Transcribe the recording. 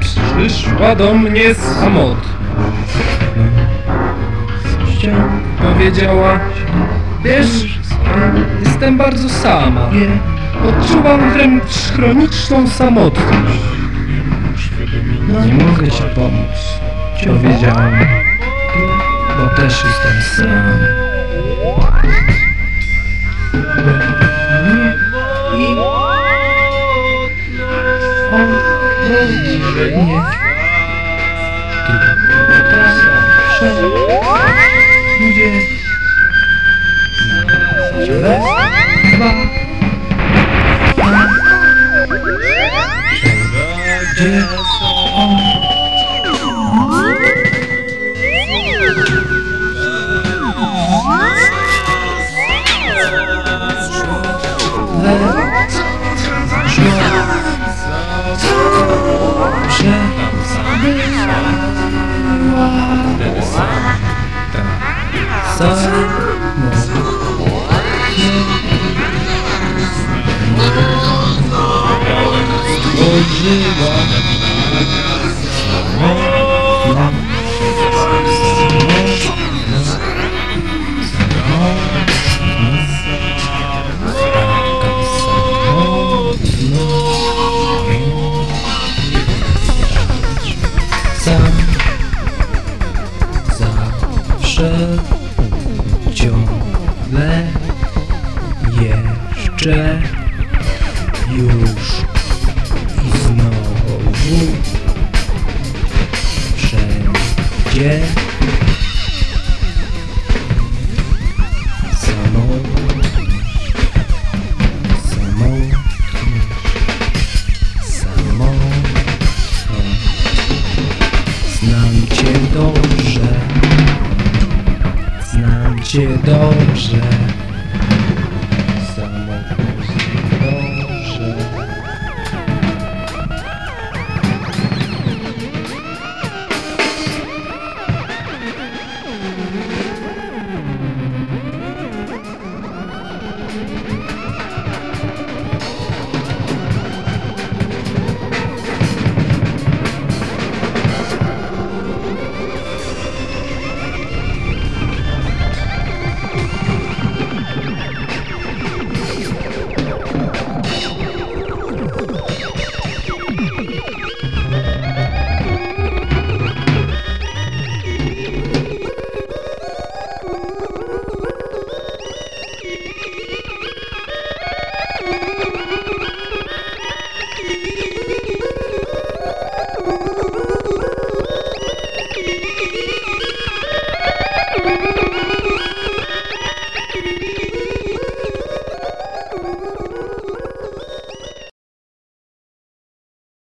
Przyszła do mnie samotna. Powiedziała, wiesz, jestem bardzo sama. Odczuwam wręcz chroniczną samotność. Nie mogę ci pomóc, powiedziałam, bo też jestem sam. Nie, Sun, sun, on Sam zawsze ciągle jeszcze już samotność samotność samotność Znam cię dobrze, znam cię dobrze.